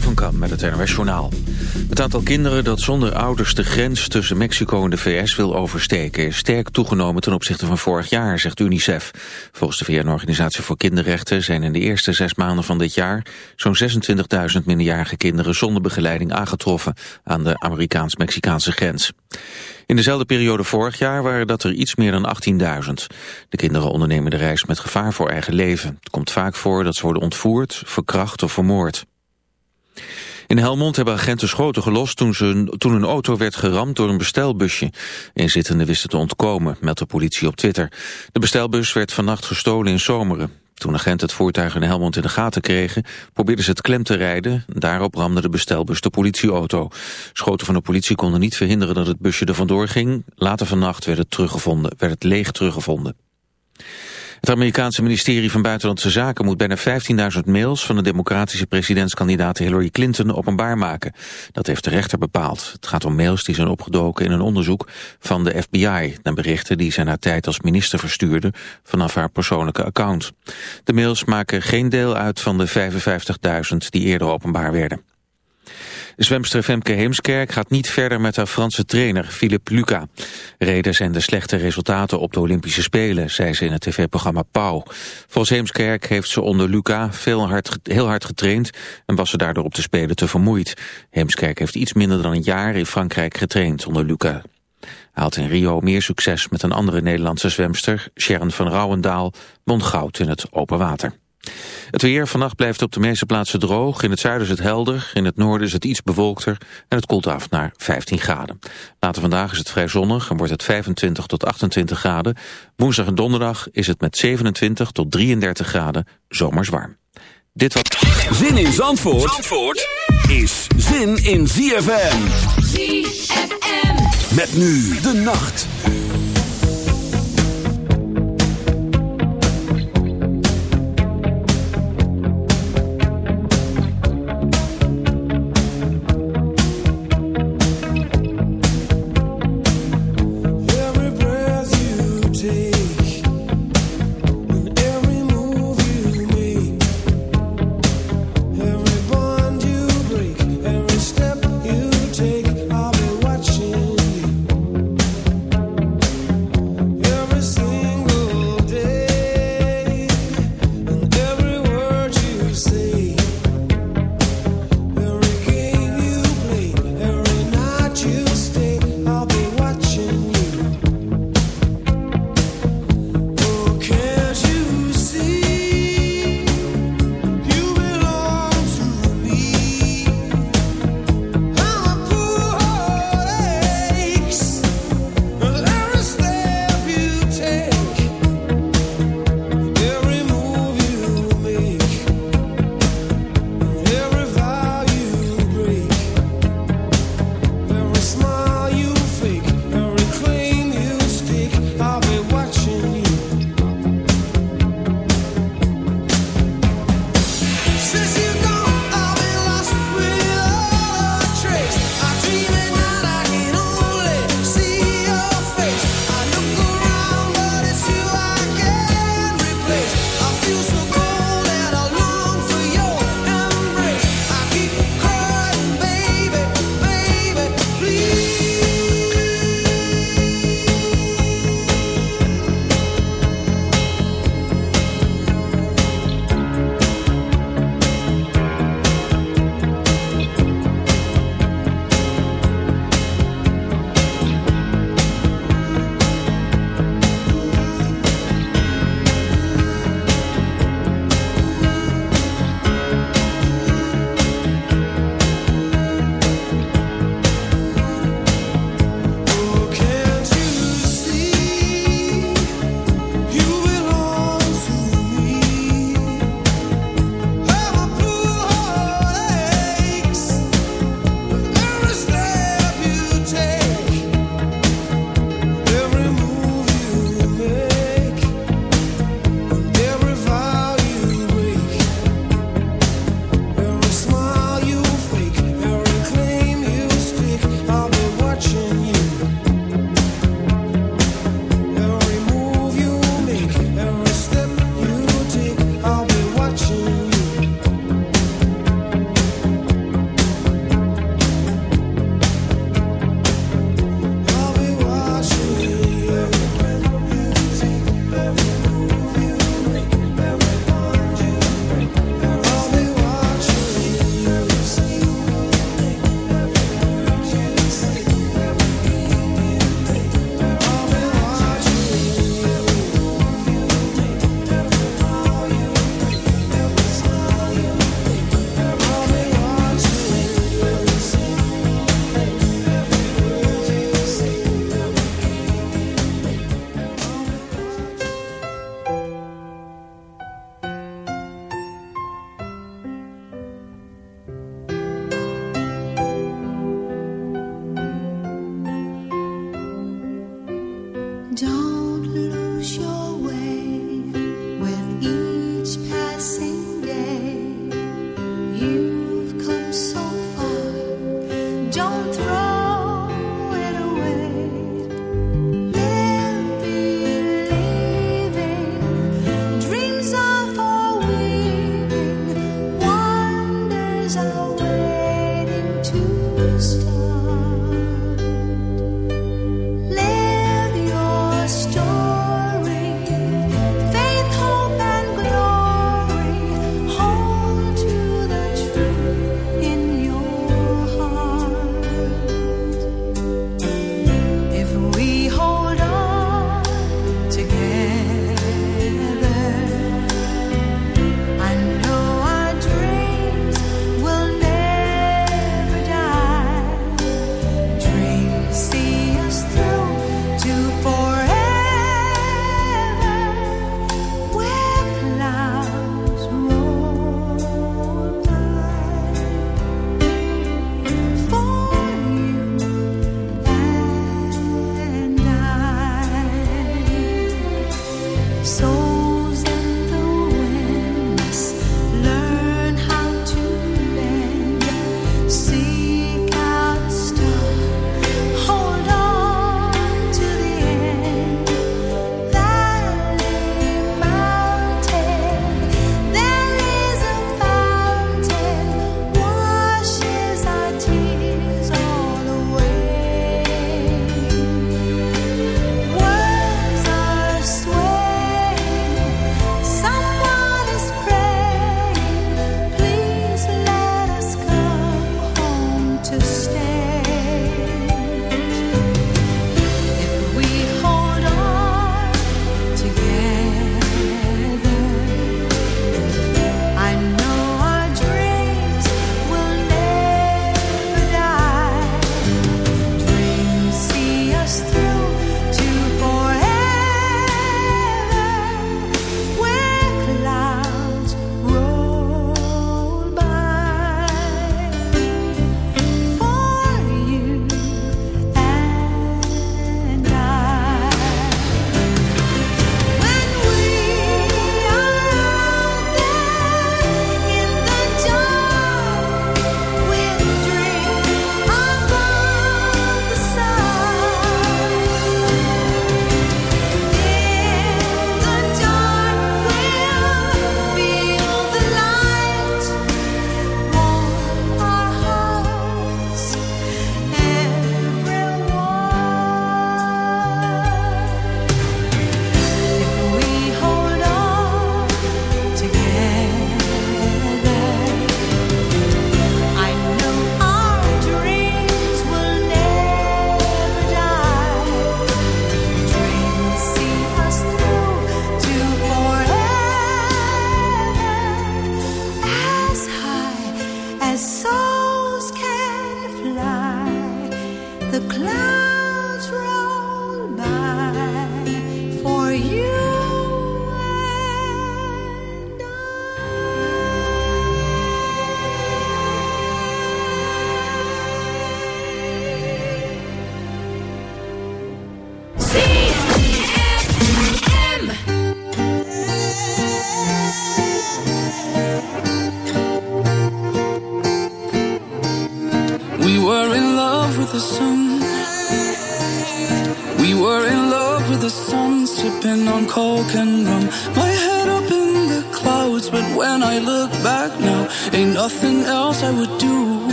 Van Kam met het NRS Journaal. Het aantal kinderen dat zonder ouders de grens tussen Mexico en de VS wil oversteken... is sterk toegenomen ten opzichte van vorig jaar, zegt UNICEF. Volgens de VN-organisatie voor Kinderrechten zijn in de eerste zes maanden van dit jaar... zo'n 26.000 minderjarige kinderen zonder begeleiding aangetroffen... aan de Amerikaans-Mexicaanse grens. In dezelfde periode vorig jaar waren dat er iets meer dan 18.000. De kinderen ondernemen de reis met gevaar voor eigen leven. Het komt vaak voor dat ze worden ontvoerd, verkracht of vermoord. In Helmond hebben agenten schoten gelost toen, ze, toen een auto werd geramd door een bestelbusje. Inzittenden wisten te ontkomen, meldt de politie op Twitter. De bestelbus werd vannacht gestolen in Zomeren. Toen agenten het voertuig in Helmond in de gaten kregen, probeerden ze het klem te rijden. Daarop ramde de bestelbus de politieauto. Schoten van de politie konden niet verhinderen dat het busje er vandoor ging. Later vannacht werd het, teruggevonden, werd het leeg teruggevonden. Het Amerikaanse ministerie van Buitenlandse Zaken moet bijna 15.000 mails van de democratische presidentskandidaat Hillary Clinton openbaar maken. Dat heeft de rechter bepaald. Het gaat om mails die zijn opgedoken in een onderzoek van de FBI naar berichten die zij na tijd als minister verstuurde vanaf haar persoonlijke account. De mails maken geen deel uit van de 55.000 die eerder openbaar werden. Zwemster Femke Heemskerk gaat niet verder met haar Franse trainer Philippe Luca. Reden zijn de slechte resultaten op de Olympische Spelen, zei ze in het tv-programma Pauw. Volgens Heemskerk heeft ze onder Luca veel hard, heel hard getraind en was ze daardoor op de Spelen te vermoeid. Heemskerk heeft iets minder dan een jaar in Frankrijk getraind onder Luca. Had in Rio meer succes met een andere Nederlandse zwemster, Sharon van Rouwendaal, won goud in het open water. Het weer vannacht blijft op de meeste plaatsen droog. In het zuiden is het helder, in het noorden is het iets bewolkter en het koelt af naar 15 graden. Later vandaag is het vrij zonnig en wordt het 25 tot 28 graden. Woensdag en donderdag is het met 27 tot 33 graden zomers warm. Dit wat... Zin in Zandvoort, Zandvoort is zin in ZFM. ZFM. Met nu de nacht.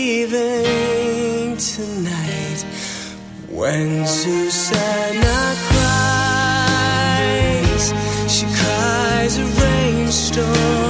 leaving tonight. When Susanna cries, she cries a rainstorm.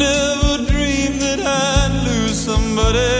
never dreamed that I'd lose somebody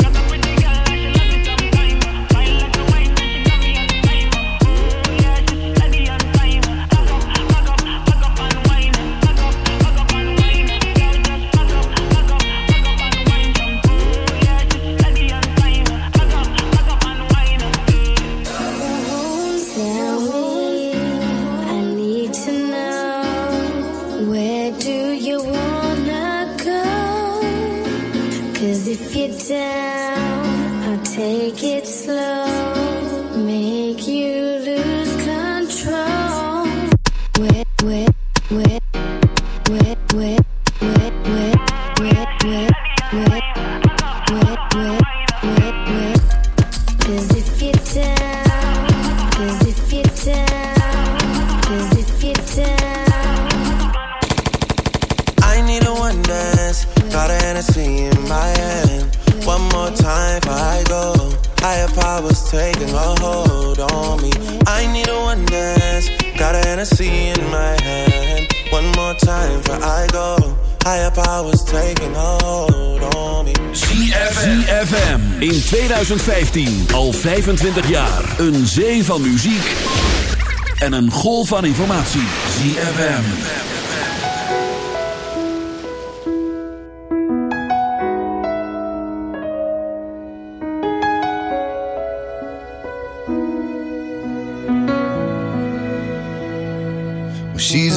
Taking a hold on me. I need a one dance. Got a Hennessy in my hand. One more time before I go. Higher powers taking a hold on me. ZFM. In 2015. Al 25 jaar. Een zee van muziek. En een golf van informatie. ZFM.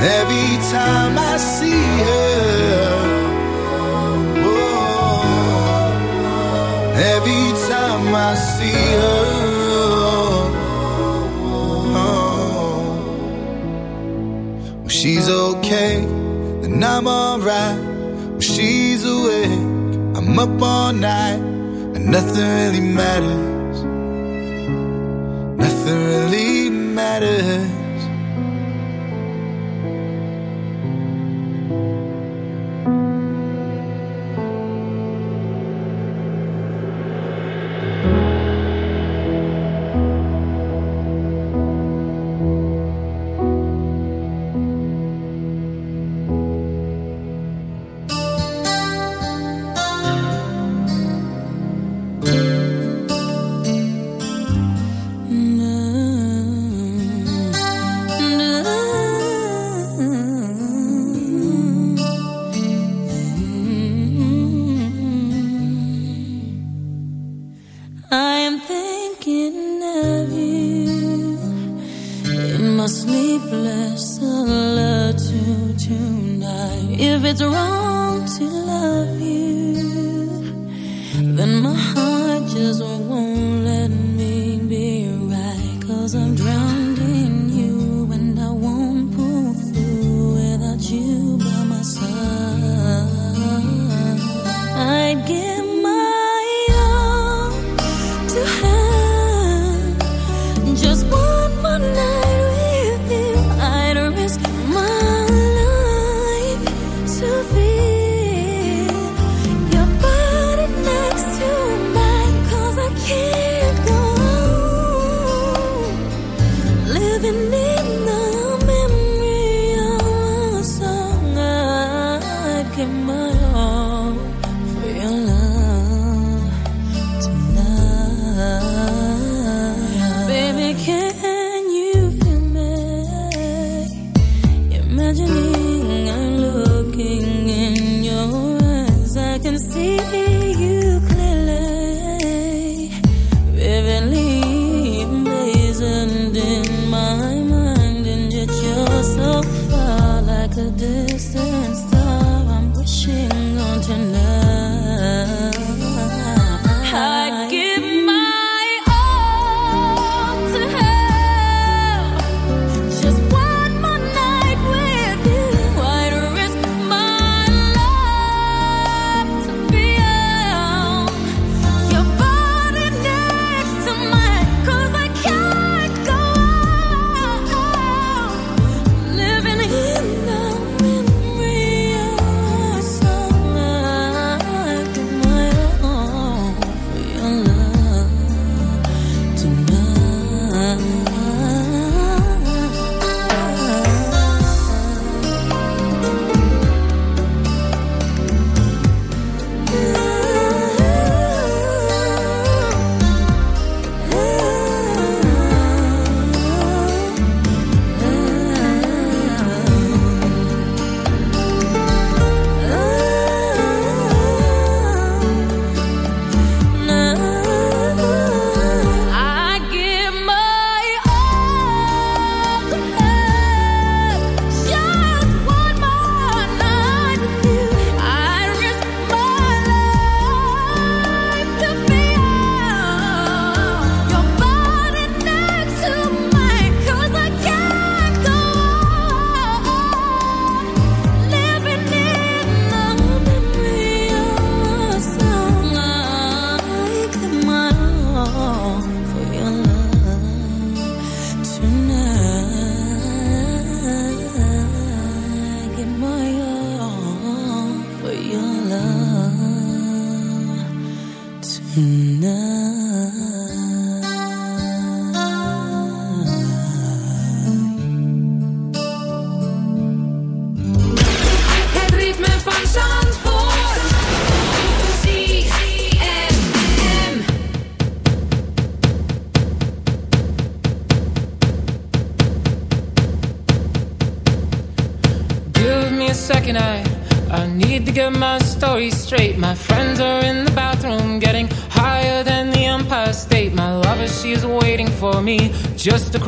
every time I see her, oh, every time I see her, oh, when she's okay, then I'm alright. When she's awake, I'm up all night. And nothing really matters.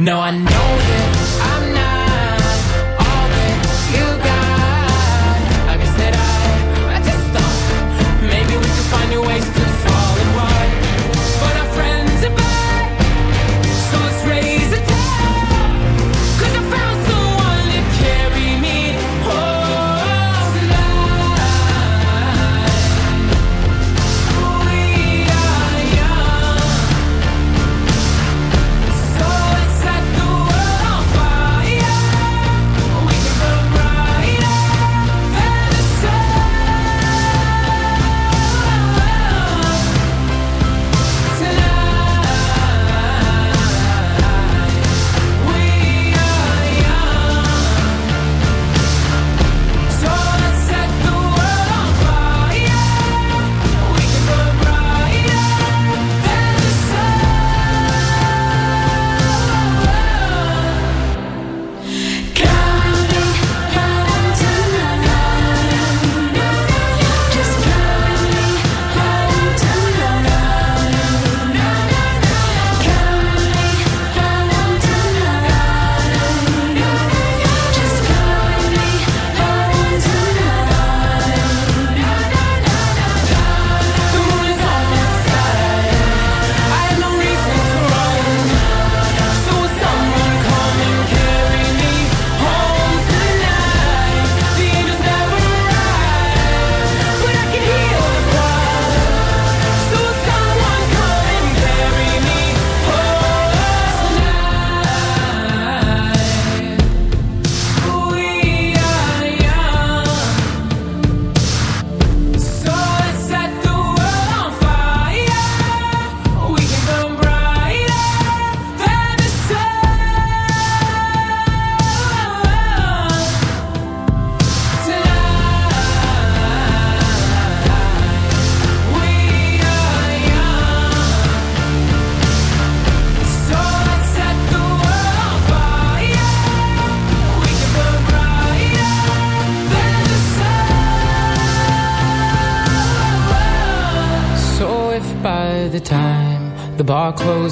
No, I know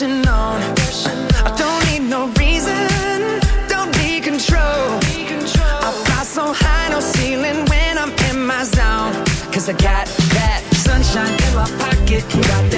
I don't need no reason. Don't be control. I fly so high, no ceiling when I'm in my I got that sunshine in my pocket. Got that